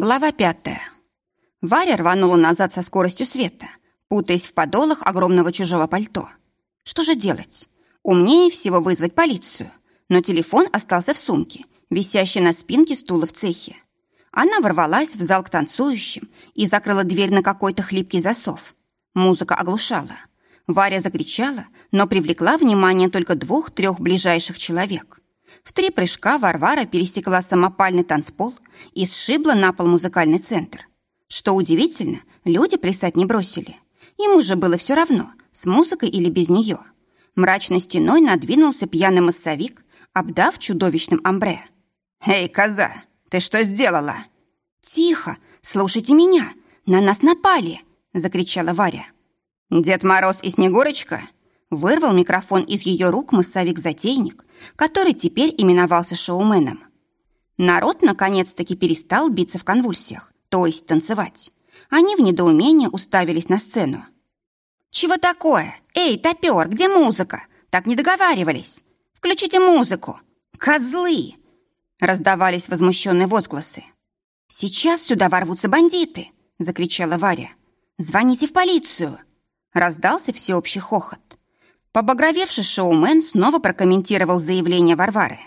Глава пятая. Варя рванула назад со скоростью света, путаясь в подолах огромного чужого пальто. Что же делать? Умнее всего вызвать полицию, но телефон остался в сумке, висящей на спинке стула в цехе. Она ворвалась в зал к танцующим и закрыла дверь на какой-то хлипкий засов. Музыка оглушала. Варя закричала, но привлекла внимание только двух-трех ближайших человек. В три прыжка Варвара пересекла самопальный танцпол и сшибла на пол музыкальный центр. Что удивительно, люди плясать не бросили. Им уже было все равно, с музыкой или без нее. Мрачной стеной надвинулся пьяный массовик, обдав чудовищным амбре. «Эй, коза, ты что сделала?» «Тихо! Слушайте меня! На нас напали!» — закричала Варя. «Дед Мороз и Снегурочка?» Вырвал микрофон из ее рук массовик-затейник, который теперь именовался шоуменом. Народ наконец-таки перестал биться в конвульсиях, то есть танцевать. Они в недоумении уставились на сцену. «Чего такое? Эй, топер, где музыка? Так не договаривались. Включите музыку. Козлы!» Раздавались возмущенные возгласы. «Сейчас сюда ворвутся бандиты!» — закричала Варя. «Звоните в полицию!» Раздался всеобщий хохот. Побагровевший шоумен снова прокомментировал заявление Варвары.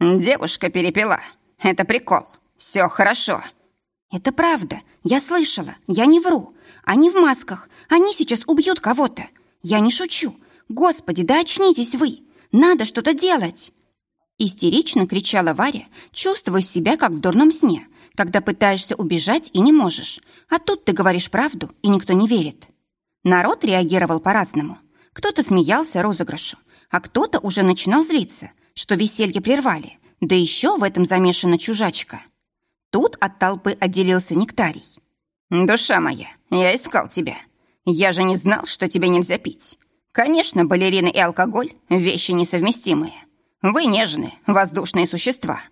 «Девушка перепила. Это прикол. Все хорошо». «Это правда. Я слышала. Я не вру. Они в масках. Они сейчас убьют кого-то. Я не шучу. Господи, да очнитесь вы. Надо что-то делать!» Истерично кричала Варя, чувствуя себя как в дурном сне, когда пытаешься убежать и не можешь, а тут ты говоришь правду, и никто не верит. Народ реагировал по-разному. Кто-то смеялся розыгрышу, а кто-то уже начинал злиться, что веселье прервали, да еще в этом замешана чужачка. Тут от толпы отделился нектарий. «Душа моя, я искал тебя. Я же не знал, что тебе нельзя пить. Конечно, балерины и алкоголь — вещи несовместимые. Вы нежные, воздушные существа.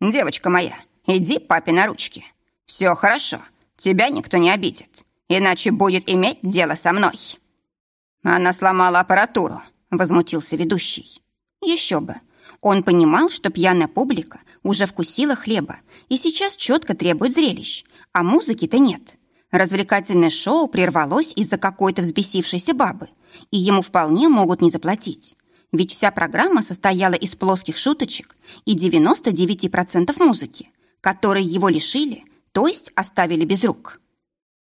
Девочка моя, иди папе на ручки. Все хорошо, тебя никто не обидит, иначе будет иметь дело со мной». Она сломала аппаратуру, возмутился ведущий. Еще бы. Он понимал, что пьяная публика уже вкусила хлеба и сейчас четко требует зрелищ, а музыки-то нет. Развлекательное шоу прервалось из-за какой-то взбесившейся бабы, и ему вполне могут не заплатить. Ведь вся программа состояла из плоских шуточек и 99% музыки, которые его лишили, то есть оставили без рук.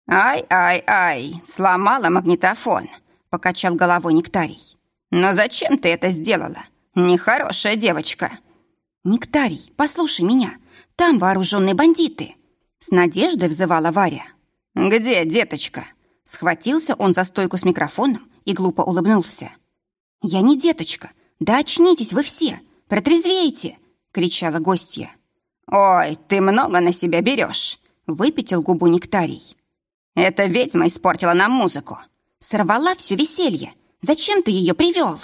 «Ай-ай-ай, сломала магнитофон», — покачал головой Нектарий. «Но зачем ты это сделала? Нехорошая девочка». «Нектарий, послушай меня, там вооруженные бандиты», — с надеждой взывала Варя. «Где деточка?» Схватился он за стойку с микрофоном и глупо улыбнулся. «Я не деточка. Да очнитесь вы все! Протрезвейте!» — кричала гостья. «Ой, ты много на себя берешь!» — выпятил губу нектарий. «Эта ведьма испортила нам музыку!» «Сорвала все веселье! Зачем ты ее привел?»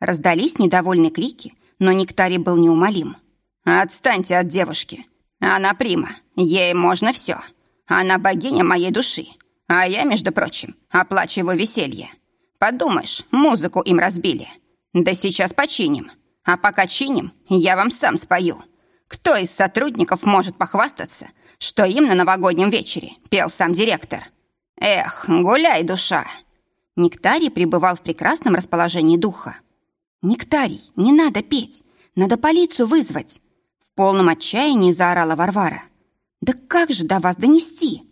Раздались недовольные крики, но нектарий был неумолим. «Отстаньте от девушки! Она прима, ей можно все. Она богиня моей души, а я, между прочим, оплачиваю веселье. Подумаешь, музыку им разбили. Да сейчас починим. А пока чиним, я вам сам спою. Кто из сотрудников может похвастаться, что им на новогоднем вечере пел сам директор? Эх, гуляй, душа!» Нектарий пребывал в прекрасном расположении духа. «Нектарий, не надо петь, надо полицию вызвать!» В полном отчаянии заорала Варвара. «Да как же до вас донести?»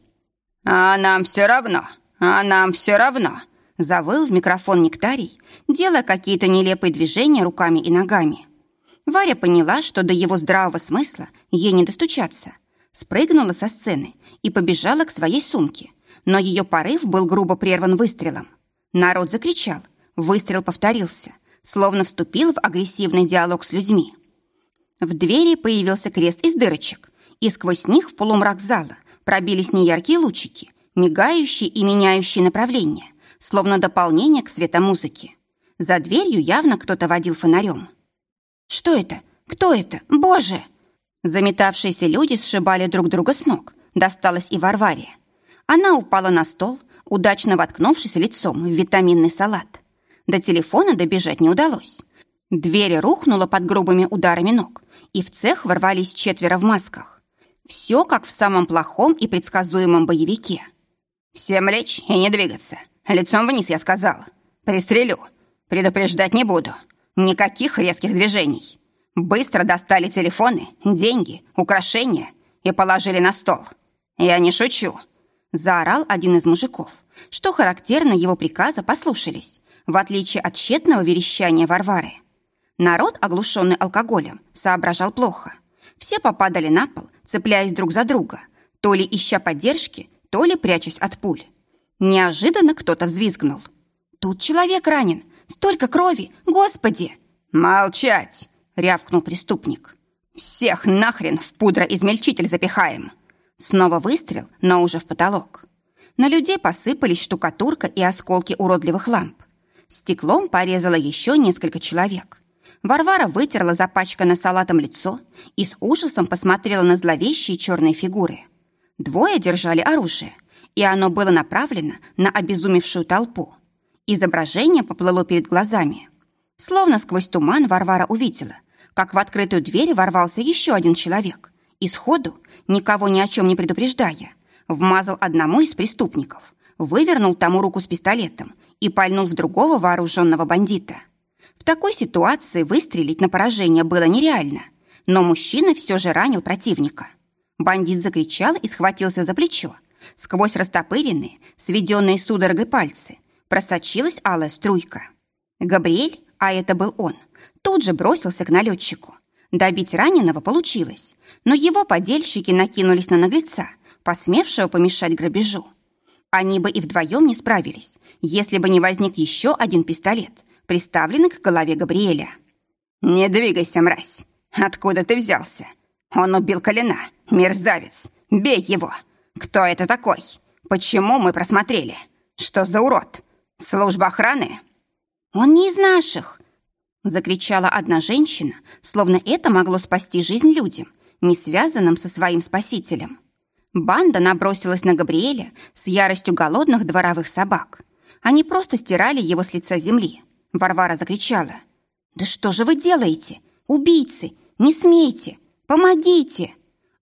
«А нам все равно, а нам все равно!» Завыл в микрофон нектарий, делая какие-то нелепые движения руками и ногами. Варя поняла, что до его здравого смысла ей не достучаться. Спрыгнула со сцены и побежала к своей сумке, но ее порыв был грубо прерван выстрелом. Народ закричал, выстрел повторился, словно вступил в агрессивный диалог с людьми. В двери появился крест из дырочек, и сквозь них в полумрак зала пробились неяркие лучики, мигающие и меняющие направление – словно дополнение к светомузыке. За дверью явно кто-то водил фонарем. «Что это? Кто это? Боже!» Заметавшиеся люди сшибали друг друга с ног. Досталось и Варваре. Она упала на стол, удачно воткнувшись лицом в витаминный салат. До телефона добежать не удалось. Дверь рухнула под грубыми ударами ног, и в цех ворвались четверо в масках. Все как в самом плохом и предсказуемом боевике. «Всем лечь и не двигаться. Лицом вниз, я сказал. Пристрелю. Предупреждать не буду. Никаких резких движений. Быстро достали телефоны, деньги, украшения и положили на стол. Я не шучу». Заорал один из мужиков. Что характерно, его приказа послушались, в отличие от тщетного верещания Варвары. Народ, оглушенный алкоголем, соображал плохо. Все попадали на пол, цепляясь друг за друга, то ли ища поддержки, то ли прячась от пуль. Неожиданно кто-то взвизгнул. «Тут человек ранен! Столько крови! Господи!» «Молчать!» — рявкнул преступник. «Всех нахрен в пудроизмельчитель запихаем!» Снова выстрел, но уже в потолок. На людей посыпались штукатурка и осколки уродливых ламп. Стеклом порезало еще несколько человек. Варвара вытерла запачканное салатом лицо и с ужасом посмотрела на зловещие черные фигуры. Двое держали оружие, и оно было направлено на обезумевшую толпу. Изображение поплыло перед глазами. Словно сквозь туман Варвара увидела, как в открытую дверь ворвался еще один человек и сходу, никого ни о чем не предупреждая, вмазал одному из преступников, вывернул тому руку с пистолетом и пальнул в другого вооруженного бандита. В такой ситуации выстрелить на поражение было нереально, но мужчина все же ранил противника. Бандит закричал и схватился за плечо. Сквозь растопыренные, сведенные судорогой пальцы, просочилась алая струйка. Габриэль, а это был он, тут же бросился к налетчику. Добить раненого получилось, но его подельщики накинулись на наглеца, посмевшего помешать грабежу. Они бы и вдвоем не справились, если бы не возник еще один пистолет, приставленный к голове Габриэля. «Не двигайся, мразь! Откуда ты взялся? Он убил Калина, мерзавец! Бей его! Кто это такой? Почему мы просмотрели? Что за урод? Служба охраны?» «Он не из наших!» Закричала одна женщина, словно это могло спасти жизнь людям, не связанным со своим спасителем. Банда набросилась на Габриэля с яростью голодных дворовых собак. Они просто стирали его с лица земли. Варвара закричала. «Да что же вы делаете? Убийцы! Не смейте! Помогите!»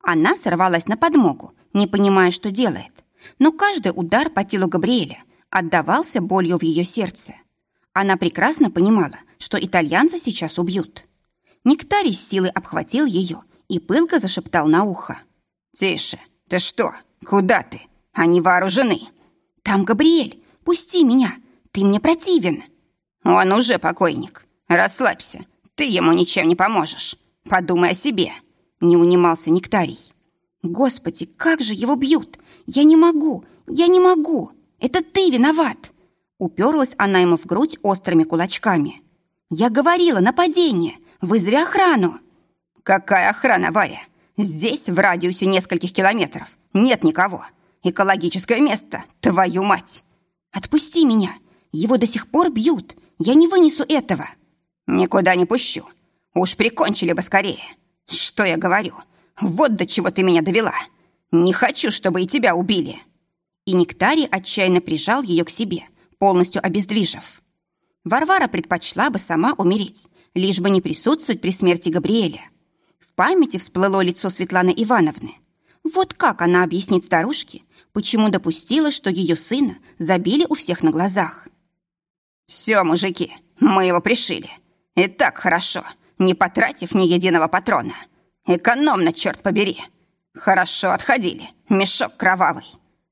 Она сорвалась на подмогу, не понимая, что делает. Но каждый удар по телу Габриэля отдавался болью в ее сердце. Она прекрасно понимала, что итальянца сейчас убьют. Нектарий с силой обхватил ее и пылко зашептал на ухо. «Тише! Ты что? Куда ты? Они вооружены!» «Там Габриэль! Пусти меня! Ты мне противен!» Он уже покойник. Расслабься, ты ему ничем не поможешь. Подумай о себе. Не унимался Нектарий. Господи, как же его бьют! Я не могу, я не могу! Это ты виноват! Уперлась она ему в грудь острыми кулачками. Я говорила, нападение! Вызови охрану! Какая охрана, Варя? Здесь, в радиусе нескольких километров, нет никого. Экологическое место, твою мать! Отпусти меня! Его до сих пор бьют. Я не вынесу этого. Никуда не пущу. Уж прикончили бы скорее. Что я говорю? Вот до чего ты меня довела. Не хочу, чтобы и тебя убили. И Нектарий отчаянно прижал ее к себе, полностью обездвижив. Варвара предпочла бы сама умереть, лишь бы не присутствовать при смерти Габриэля. Памяти всплыло лицо Светланы Ивановны. Вот как она объяснит старушке, почему допустила, что ее сына забили у всех на глазах. «Все, мужики, мы его пришили. И так хорошо, не потратив ни единого патрона. Экономно, черт побери. Хорошо отходили, мешок кровавый.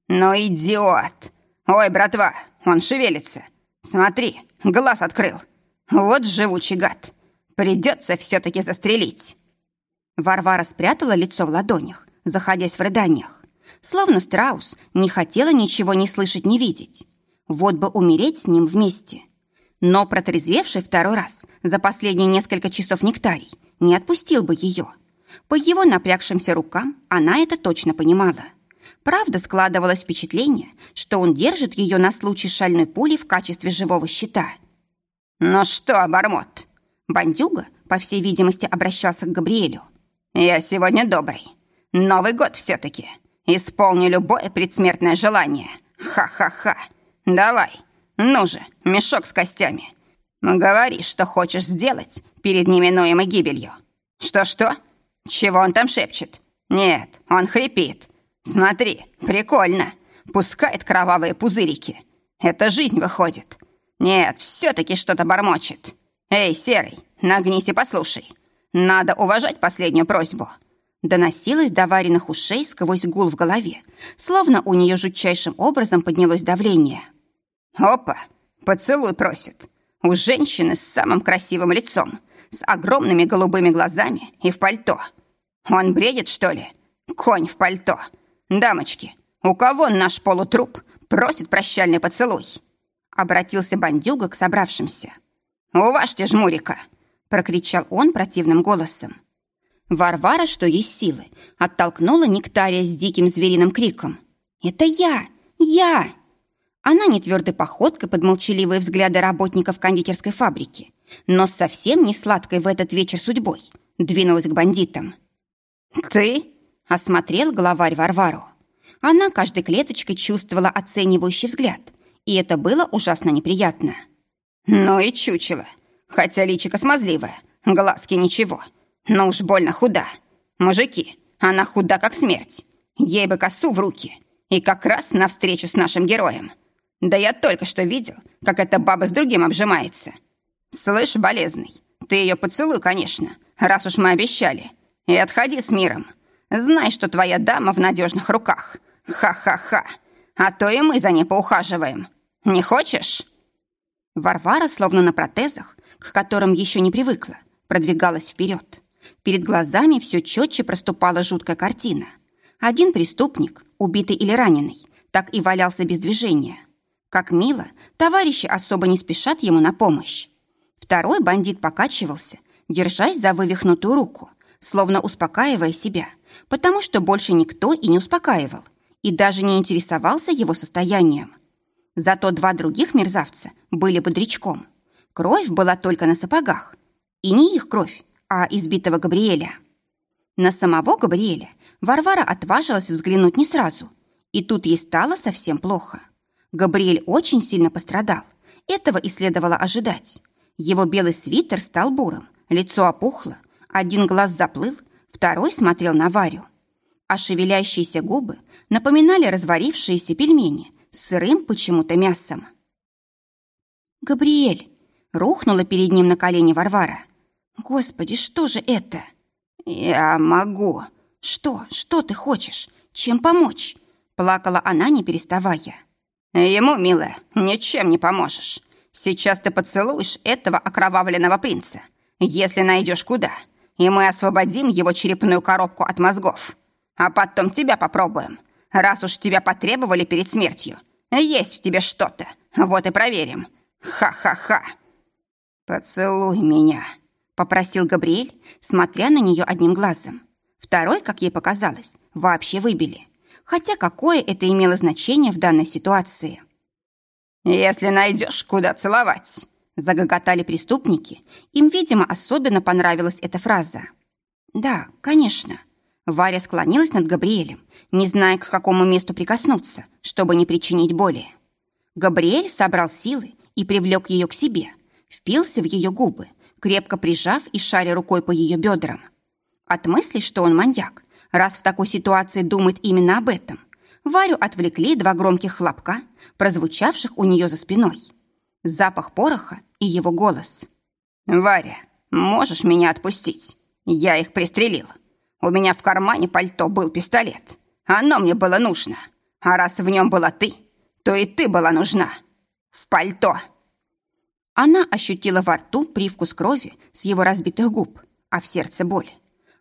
Но идиот! Ой, братва, он шевелится. Смотри, глаз открыл. Вот живучий гад. Придется все-таки застрелить». Варвара спрятала лицо в ладонях, заходясь в рыданиях. Словно страус не хотела ничего не слышать, не видеть. Вот бы умереть с ним вместе. Но протрезвевший второй раз за последние несколько часов нектарий не отпустил бы ее. По его напрягшимся рукам она это точно понимала. Правда, складывалось впечатление, что он держит ее на случай шальной пули в качестве живого щита. «Ну что, обормот?» Бандюга, по всей видимости, обращался к Габриэлю. «Я сегодня добрый. Новый год все-таки. Исполню любое предсмертное желание. Ха-ха-ха. Давай, ну же, мешок с костями. Говори, что хочешь сделать перед неминуемой гибелью. Что-что? Чего он там шепчет? Нет, он хрипит. Смотри, прикольно. Пускает кровавые пузырики. Это жизнь выходит. Нет, все-таки что-то бормочет. Эй, Серый, нагнись и послушай. Надо уважать последнюю просьбу. Доносилось до вареных ушей сквозь гул в голове, словно у нее жутчайшим образом поднялось давление. Опа, поцелуй просит. У женщины с самым красивым лицом, с огромными голубыми глазами и в пальто. Он бредит, что ли? Конь в пальто. Дамочки, у кого наш полутруп просит прощальный поцелуй?» Обратился бандюга к собравшимся. «Уважьте жмурика!» Прокричал он противным голосом. Варвара, что есть силы, оттолкнула Нектария с диким звериным криком. «Это я! Я!» Она нетвердой походкой под молчаливые взгляды работников кондитерской фабрики, но совсем не сладкой в этот вечер судьбой, двинулась к бандитам. «Ты?» — осмотрел главарь Варвару. Она каждой клеточкой чувствовала оценивающий взгляд, и это было ужасно неприятно. «Ну и чучело. Хотя личико смазливое, глазки ничего, но уж больно худа. Мужики, она худа как смерть. Ей бы косу в руки. И как раз навстречу с нашим героем. Да я только что видел, как эта баба с другим обжимается. Слышь, болезный, ты ее поцелуй, конечно, раз уж мы обещали. И отходи с миром. Знай, что твоя дама в надежных руках. Ха-ха-ха. А то и мы за ней поухаживаем. Не хочешь?» Варвара, словно на протезах, к которым еще не привыкла, продвигалась вперед. Перед глазами все четче проступала жуткая картина. Один преступник, убитый или раненый, так и валялся без движения. Как мило, товарищи особо не спешат ему на помощь. Второй бандит покачивался, держась за вывихнутую руку, словно успокаивая себя, потому что больше никто и не успокаивал, и даже не интересовался его состоянием. Зато два других мерзавца были бодрячком. Кровь была только на сапогах. И не их кровь, а избитого Габриэля. На самого Габриэля Варвара отважилась взглянуть не сразу. И тут ей стало совсем плохо. Габриэль очень сильно пострадал. Этого и следовало ожидать. Его белый свитер стал бурым, лицо опухло, один глаз заплыл, второй смотрел на Варю. А шевелящиеся губы напоминали разварившиеся пельмени с сырым почему-то мясом. «Габриэль!» Рухнула перед ним на колени Варвара. «Господи, что же это?» «Я могу». «Что? Что ты хочешь? Чем помочь?» Плакала она, не переставая. «Ему, милая, ничем не поможешь. Сейчас ты поцелуешь этого окровавленного принца, если найдешь куда, и мы освободим его черепную коробку от мозгов. А потом тебя попробуем. Раз уж тебя потребовали перед смертью, есть в тебе что-то, вот и проверим. Ха-ха-ха!» «Поцелуй меня», — попросил Габриэль, смотря на нее одним глазом. Второй, как ей показалось, вообще выбили. Хотя какое это имело значение в данной ситуации? «Если найдешь, куда целовать», — загоготали преступники. Им, видимо, особенно понравилась эта фраза. «Да, конечно». Варя склонилась над Габриэлем, не зная, к какому месту прикоснуться, чтобы не причинить боли. Габриэль собрал силы и привлек ее к себе, впился в ее губы, крепко прижав и шаря рукой по ее бедрам. От мысли, что он маньяк, раз в такой ситуации думает именно об этом, Варю отвлекли два громких хлопка, прозвучавших у нее за спиной. Запах пороха и его голос. «Варя, можешь меня отпустить? Я их пристрелил. У меня в кармане пальто был пистолет. Оно мне было нужно. А раз в нем была ты, то и ты была нужна. В пальто!» Она ощутила во рту привкус крови с его разбитых губ, а в сердце боль.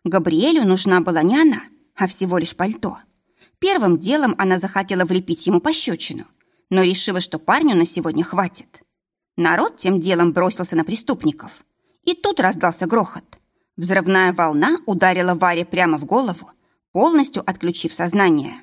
Габриэлю нужна была не она, а всего лишь пальто. Первым делом она захотела влепить ему пощечину, но решила, что парню на сегодня хватит. Народ тем делом бросился на преступников. И тут раздался грохот. Взрывная волна ударила Варе прямо в голову, полностью отключив сознание.